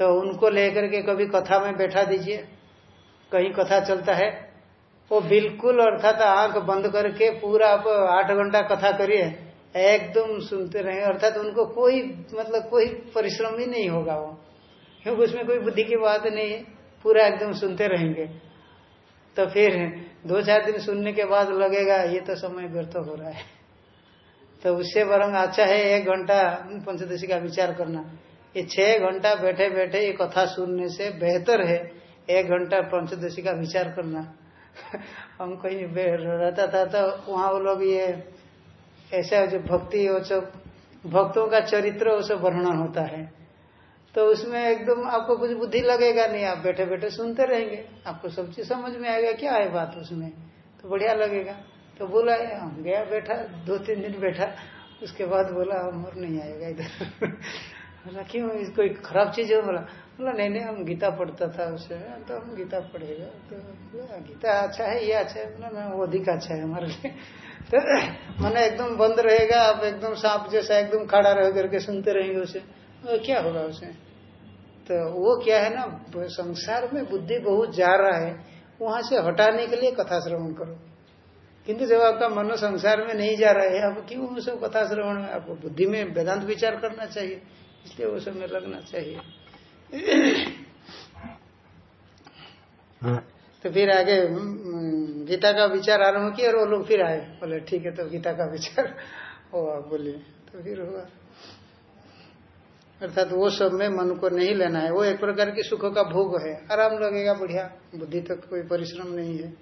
तो उनको लेकर के कभी कथा में बैठा दीजिए। कहीं कथा चलता है, वो बिल्कुल अर्थात आँख बंद करके पूरा आप आठ घंटा कथा करिए, एकदम सुनते रहे। अर्थात उनको कोई मतलब कोई परिश्रम ही नहीं होगा वो, क्योंकि उसमें कोई बुद्धि की बात नहीं है, पूरा एकदम सुनते रहेंगे। तो फिर दो चार दिन सुनने के बाद लगेगा, ये तो समय व्यर्थ हो रहा है। तो उससे बरंग अच्छा है एक घंटा पंचदशी का विचार करना। ये छह घंटा बैठे बैठे ये कथा सुनने से बेहतर है। एक घंटा पंचदशी का विचार करना। हम कहीं रहता था तो वहाँ वो लोग ये ऐसा जो भक्ति, वो सब भक्तों का चरित्र, वो सब वर्णन होता है। तो उसमें एकदम आपको कुछ बुद्धि लगेगा नहीं, आप बैठे बैठे सुनते रहेंगे। आपको सब चीज़ समझ में आएगा क्या है बात उसमें? तो बढ़िया लगेगा। तो बोला हम गया बैठा दो तीन दिन बैठा। उसके बाद बोला हम और नहीं आएगा इधर। क्यों? कोई खराब चीज़ है? बोला बोला, नहीं नहीं, हम गीता पढ़ता था उसे तो हम गीता पढ़ेगा। तो गीता अच्छा है, ये अच्छा है। बोला वो अधिक अच्छा है हमारे लिए। तो मैंने एकदम बंद रहेगा, आप एकदम सांप जैसा एकदम खड़ा रह करके सुनते रहेंगे उसे। तो क्या होगा उसे? तो वो क्या है ना, संसार में बुद्धि बहुत जा रहा है, वहाँ से हटाने के लिए कथा श्रवण करो। किंतु जब आपका मन संसार में नहीं जा रहा है आप क्यों वो सब कथा श्रवण में? आपको बुद्धि में वेदांत विचार करना चाहिए, इसलिए वो समय लगना चाहिए। तो फिर आगे गीता का विचार आरंभ किया और वो लोग फिर आए। बोले, ठीक है तो गीता का विचार हो आप बोलिए तो फिर हुआ। अर्थात वो सब में मन को नहीं लेना है। वो एक प्रकार की सुख का भोग है। आराम लगेगा, बढ़िया। बुद्धि तक तो कोई परिश्रम नहीं है।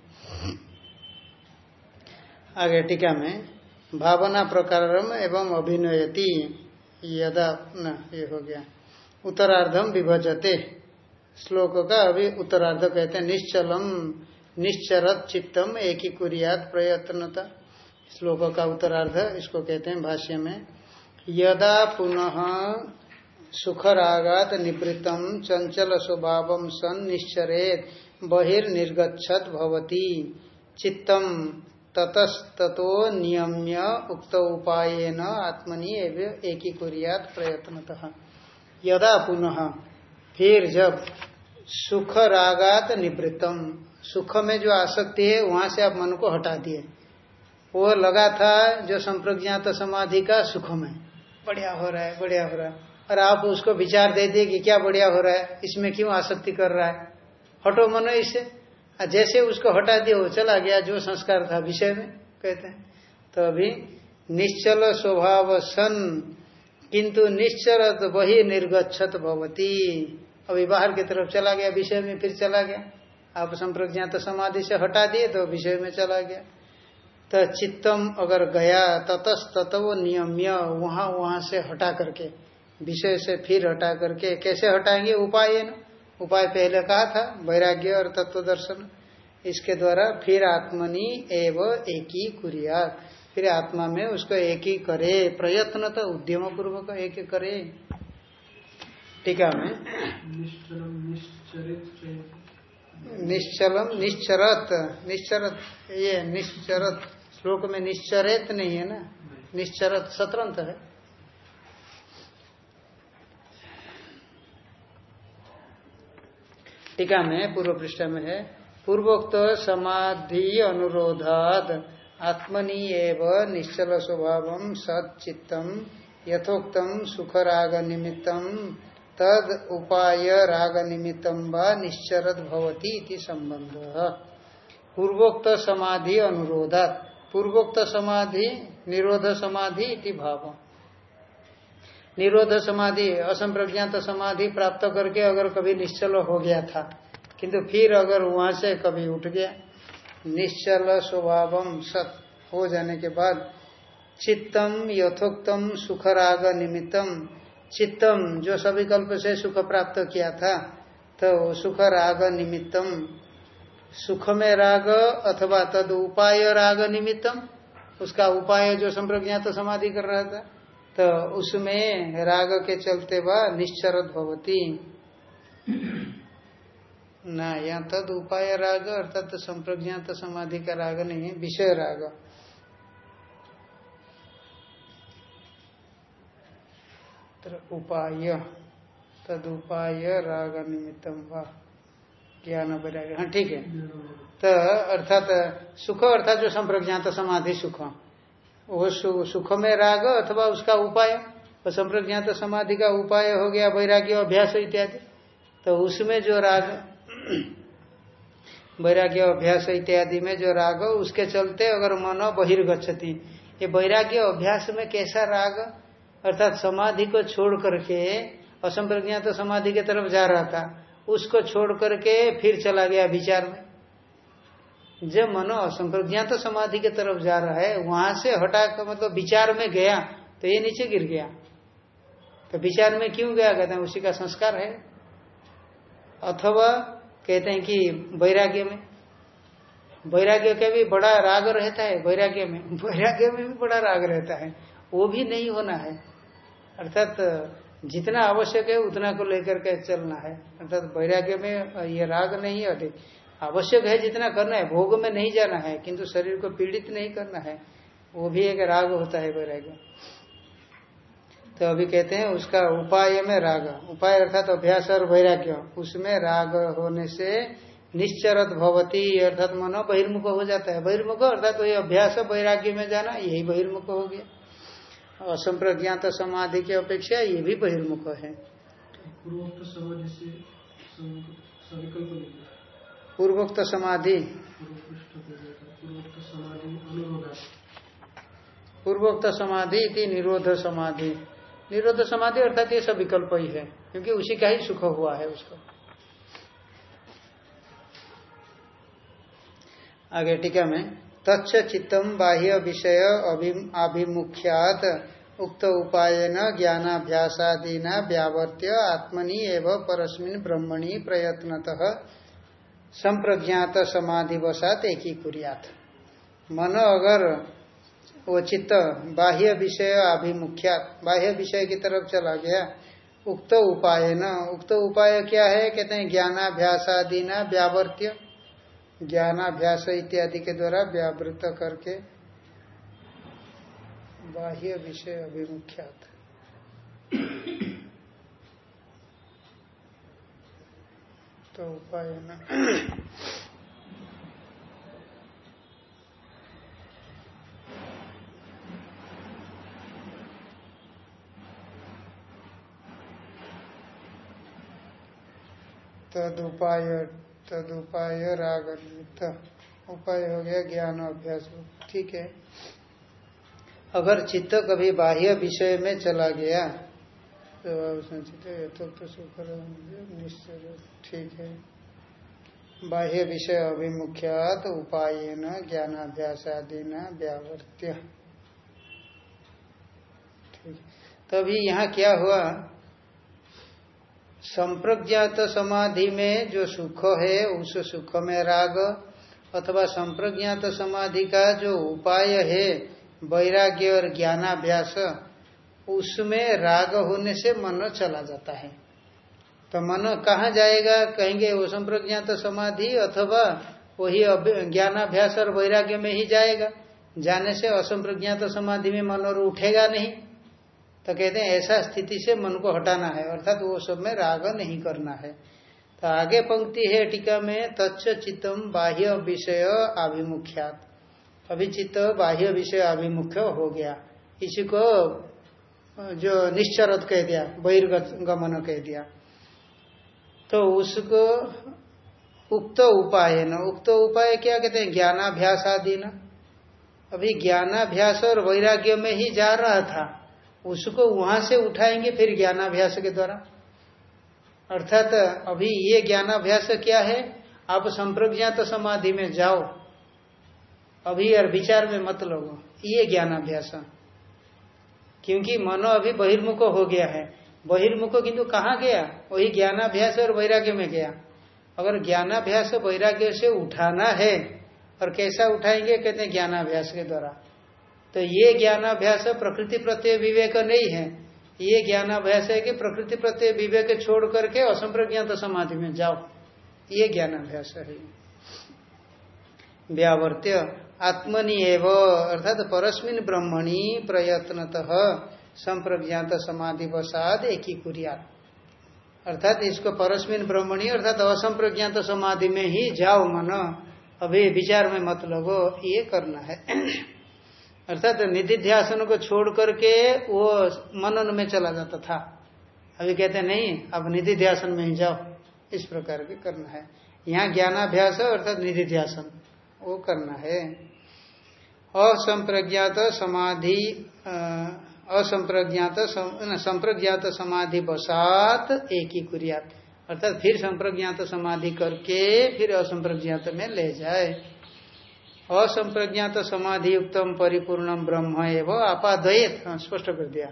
आगे टीका में, भावना प्रकार एवं अभिनयति, यदा न, ये हो गया। उत्तरार्धम विभजते। श्लोक का अभी उत्तरार्ध कहते हैं, निश्चलम, निश्चरत चित्तम एक ही कुरियात प्रयत्नता। श्लोक का उत्तरार्ध इसको कहते हैं भाष्य में, यदा पुनः सुखरागात निवृत्तम चंचल स्वभाव सन निश्चरेत बहिर्निर्गछत भवती। चित्तम ततस्तो नियम्य उक्त उपायन आत्मनि एक ही कुरियात प्रयत्नतः। यदा पुनः, फिर जब सुख रागात निवृत्तम। सुख में जो आसक्ति है, वहाँ से आप मन को हटा दिए। वो लगा था जो संप्रज्ञात समाधि का सुख में। बढ़िया हो रहा है, बढ़िया हो रहा है। और आप उसको विचार दे दिए कि क्या बढ़िया हो रहा है, इसमें क्यों आसक्ति कर रहा है। हटो मनो इससे जैसे उसको हटा दिया, वो चला गया, जो संस्कार था, विषय में, कहते हैं। तो अभी निश्चल स्वभाव सन किंतु निश्चरत वही निर्गछत भवती। अभी बाहर की तरफ़ चला गया, विषय में फिर चला गया। आप संप्रज्ञात समाधि से हटा दिए तो विषय में चला गया। तो चित्तम अगर गया ततस तत्व नियम्य, वहाँ वहाँ से हटा करके, विषय से फिर हटा करके, कैसे हटाएँगे? उपाय न। उपाय पहले कहा था, वैराग्य और तत्व दर्शन। इसके द्वारा फिर आत्मनि एवं एक कुरिया फिर आत्मा में उसको एक ही करे प्रयत्न तो उद्यम पूर्वक एक ही करे। टीका में निश्चलम निश्चरत निश्चरत ये निश्चरत श्लोक में निश्चरित नहीं है ना? निश्चरत सतरंत है। टीका में पूर्व पृष्ठ में है। पूर्वोक्त समाधि अनुरोधाद आत्मनि एव निश्चल स्वभाव सचित्तम यथोक्तम सुख राग निमित्तम तद उपाय राग निमित्तम व निश्चरत भवती संबंध पूर्वोक्त समाधि अनुरोधा पूर्वोक्त समाधि निरोध समाधि इति भाव। निरोध समाधि असंप्रज्ञात समाधि प्राप्त करके अगर कभी निश्चल हो गया था, किंतु फिर अगर वहाँ से कभी उठ गया निश्चल स्वभाव सत हो जाने के बाद चित्तम यथोक्तम सुख राग निमित्तम। चित्तम, जो सभी कल्प से सुख प्राप्त किया था तो सुख राग निमित्तम। सुख में राग अथवा तद उपाय राग निमित्तम। उसका उपाय जो संप्रज्ञात तो समाधि कर रहा था तो उसमें राग के चलते वह निश्चरत भवती ना, यहाँ तद उपाय राग अर्थात तो संप्रज्ञात समाधि का राग नहीं है विषय राग। उपाय, तद उपाय राग निमित्तम वा। ज्ञान वैराग्य हाँ ठीक है। तो अर्थात सुख, अर्थात जो संप्रज्ञात समाधि सुख। वो सुख में राग अथवा उसका उपाय। वो संप्रज्ञात समाधि का उपाय हो गया, वैराग्य, अभ्यास इत्यादि। तो उसमें जो राग वैराग्य अभ्यास इत्यादि में जो राग उसके चलते अगर मन बहिर्गछति ये वैराग्य अभ्यास में कैसा राग? अर्थात समाधि को छोड़ करके, असंप्रज्ञा तो समाधि की तरफ़ जा रहा था, उसको छोड़ करके फिर चला गया विचार में। जब मनो असंप्रज्ञा तो समाधि की तरफ़ जा रहा है, वहाँ से हटा कर मतलब विचार में गया तो ये नीचे गिर गया। तो विचार में क्यों गया? कहते हैं, उसी का संस्कार है। अथवा कहते हैं कि वैराग्य में। वैराग्य का भी बड़ा राग रहता है, वैराग्य में। वैराग्य में भी बड़ा राग रहता है। वो भी नहीं होना है। अर्थात जितना आवश्यक है, उतना को लेकर के चलना है। अर्थात वैराग्य में ये राग नहीं अधिक आवश्यक है जितना करना है। भोग में नहीं जाना है, किंतु शरीर को पीड़ित नहीं करना है। वो भी एक राग होता है वैराग्य। तो अभी कहते हैं उसका उपाय में राग। उपाय अर्थात अभ्यास और वैराग्य। उसमें राग होने से निश्चरत भवती अर्थात मनो बहिर्मुख हो जाता है। बहिर्मुख अर्थात वही अभ्यास वैराग्य में जाना यही बहिर्मुख हो गया। असंप्रज्ञात समाधि की अपेक्षा ये भी बहिर्मुख है। पूर्वोक्त समाधि पूर्वोक्त समाधि। पूर्वोक्त समाधि पूर्वोक्त समाधि इति निरोध समाधि। निरोध समाधि अर्थात ये सब विकल्प ही है, क्योंकि उसी का ही सुख हुआ है उसको। आगे टीका में, तच्च चित्तम बाह्य विषय आभिमुख्यात उक्त उपायन ज्ञानाभ्यासादीना व्यावर्त्य आत्मनि एवं परस्मिन ब्रह्मणि प्रयत्नतः संप्रज्ञात समाधि वसात एक ही कुरियात मन अगर वो चित्त, बाह्य विषय अभिमुख्या, बाह्य विषय की तरफ़ चला गया। उक्त उपाय न, उक्त उपाय क्या है? कहते हैं ज्ञानाभ्यास आदि न व्यावर्त्य। ज्ञानाभ्यास इत्यादि के द्वारा व्यावृत करके बाह्य विषय अभिमुख्यात तो उपाय न। तदुपाय तदुपाय राग उपाय हो गया ज्ञान अभ्यास ठीक है। अगर चित्त कभी बाह्य विषय में चला गया तो तो, तो सुख निश्चय। ठीक है। बाह्य विषय अभिमुख्यात उपाय न ज्ञानाभ्यास आदि न व्यावर्त्य तभी यहाँ क्या हुआ? संप्रज्ञात समाधि में जो सुख है, उस सुख में राग अथवा संप्रज्ञात समाधि का जो उपाय है, वैराग्य और ज्ञानाभ्यास, उसमें राग होने से मन चला जाता है। तो मन कहाँ जाएगा? कहेंगे वो संप्रज्ञात समाधि अथवा वही ज्ञानाभ्यास और वैराग्य में ही जाएगा। जाने से असंप्रज्ञात समाधि में मन और उठेगा नहीं। तो कहते हैं, ऐसा स्थिति से मन को हटाना है, अर्थात वो सब में राग नहीं करना है। तो आगे पंक्ति है टीका में, तच्च चित्तम बाह्य विषय आभिमुख्यात अभी चित्त बाह्य विषय आभिमुख्य हो गया। इसी को जो निश्चरत कह दिया बहिर्गमन कह दिया। तो उसको उक्त उपाय न, उक्त उपाय क्या कहते हैं? ज्ञानाभ्यास आदि न। अभी ज्ञानाभ्यास और वैराग्य में ही जा रहा था। उसको वहाँ से उठाएँगे फिर ज्ञानाभ्यास के द्वारा। अर्थात अभी ये ज्ञानाभ्यास क्या है? आप संप्रज्ञात तो समाधि में जाओ। अभी और विचार में मत लोगो। ये ज्ञानाभ्यास। क्योंकि मनो अभी बहिर्मुख हो गया है। बहिर्मुख किंतु कहाँ गया? वही ज्ञानाभ्यास और वैराग्य में गया। अगर ज्ञानाभ्यास वैराग्य से उठाना है, और कैसा उठाएँगे? कहते हैं ज्ञानाभ्यास के द्वारा। तो ये ज्ञानाभ्यास प्रकृति प्रत्यय विवेक नहीं है। ये ज्ञानाभ्यास है कि प्रकृति प्रत्यय विवेक छोड़ करके असंप्रज्ञात समाधि में जाओ। ये ज्ञानाभ्यास है। व्यावर्त्य आत्मनि एव, अर्थात परस्मिन ब्रह्मणि प्रयत्नतः संप्रज्ञात समाधि वसाद एक ही कुरिया अर्थात इसको परस्मिन ब्रह्मणी, अर्थात असंप्रज्ञात समाधि में ही जाओ मन। अभी विचार में मत लगो, ये करना है। अर्थात तो निधिध्यासन को छोड़ करके वो मनन में चला जाता था। अभी कहते नहीं, अब निधिध्यासन में ही जाओ। इस प्रकार के करना है। यहाँ ज्ञानाभ्यास अर्थात निधि निधिध्यासन। वो करना है। असंप्रज्ञात समाधि असंप्रज्ञात संप्रज्ञात समाधि बसात एक ही कुरियात अर्थात फिर संप्रज्ञात समाधि करके फिर असंप्रज्ञात में ले जाए। असंप्रज्ञात समाधि युक्तम परिपूर्णम ब्रह्म एवं आपादयत हाँ, स्पष्ट कर दिया।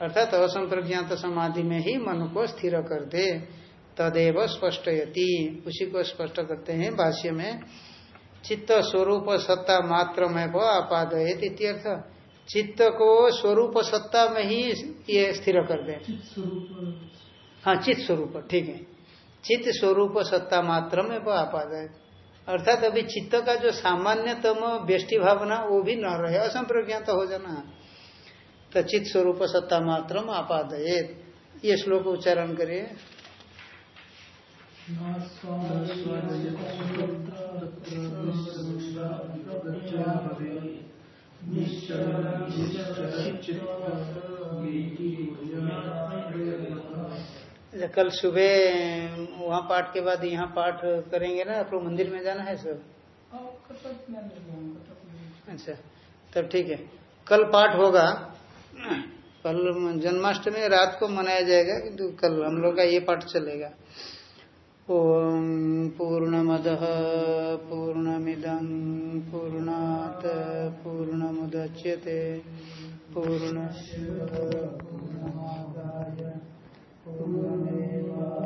अर्थात असंप्रज्ञात समाधि में ही मन को स्थिर कर दे तदेव स्पष्टयति। उसी को स्पष्ट करते हैं भाष्य में चित्त स्वरूप सत्ता मात्र में वो आपादयत इत्यर्थ चित्त को स्वरूप सत्ता में ही ये स्थिर कर दे। हाँ चित्त स्वरूप ठीक है। चित्त स्वरूप सत्ता मात्र में वो आपादयत। अर्थात अभी चित्त का जो सामान्यतम व्यष्टि भावना, वो भी न रहे, असंप्रज्ञात हो जाना। तो चित्त स्वरूप सत्ता मात्र आपादयेत। ये श्लोक उच्चारण करिए। अच्छा, कल सुबह वहाँ पाठ के बाद यहाँ पाठ करेंगे ना आपको मंदिर में जाना है सब? अच्छा तब ठीक है। कल पाठ होगा? कल जन्माष्टमी रात को मनाया जाएगा किंतु कल हम लोग का ये पाठ चलेगा। ओम पूर्णमद पूर्णमिदं पूर्णात पूर्णमुदच्यते। पूर्ण पूर्णमादाय पूर्णमेव